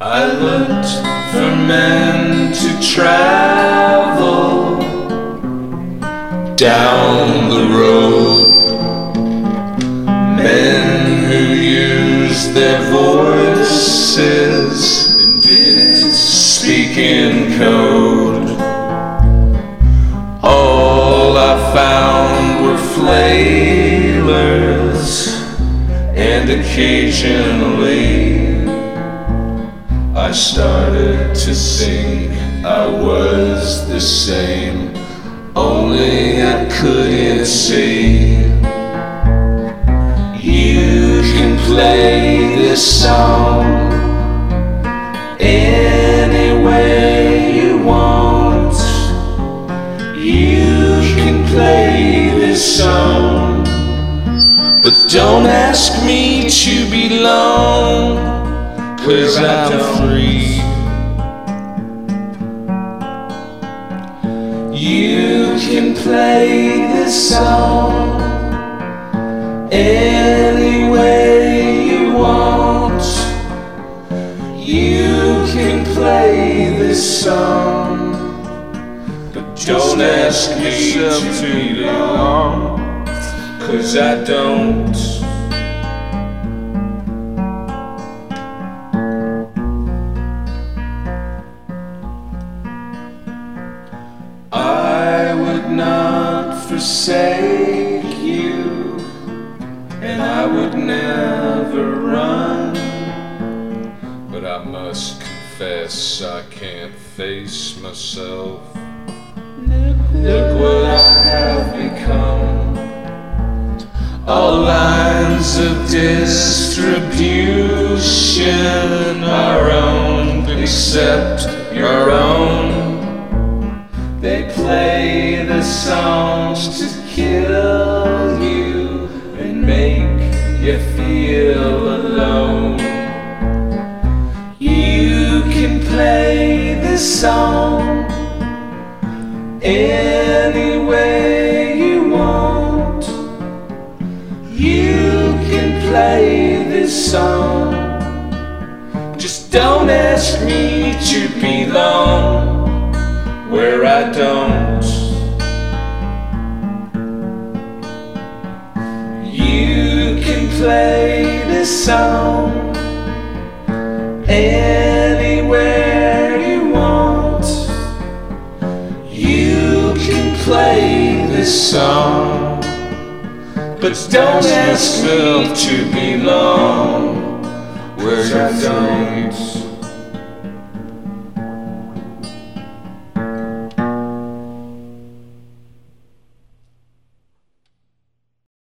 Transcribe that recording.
I looked for men to travel down the road. Men who use their voices and didn't speak in code. All I found were flailers, and occasionally I started to sing, I was the same, only I couldn't see. You can play this song any way you want. You can play this song, but don't ask me to belong. Cause I'm free. You can play this song any way you want. You can play this song, but don't ask me to belong. Cause I don't. Not forsake you, and I would never run. But I must confess, I can't face myself. Look what I have become. All lines of distribution are owned except your own. You feel alone. You can play this song any way you want. You can play this song. Just don't ask me to belong where I don't. You play this song anywhere you want. You can play this song, but don't ask me to belong where I don't.